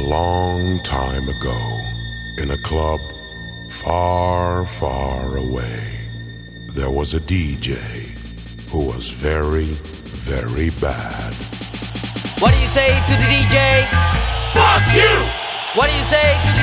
long time ago, in a club far, far away, there was a DJ who was very, very bad. What do you say to the DJ? Fuck you! What do you say to the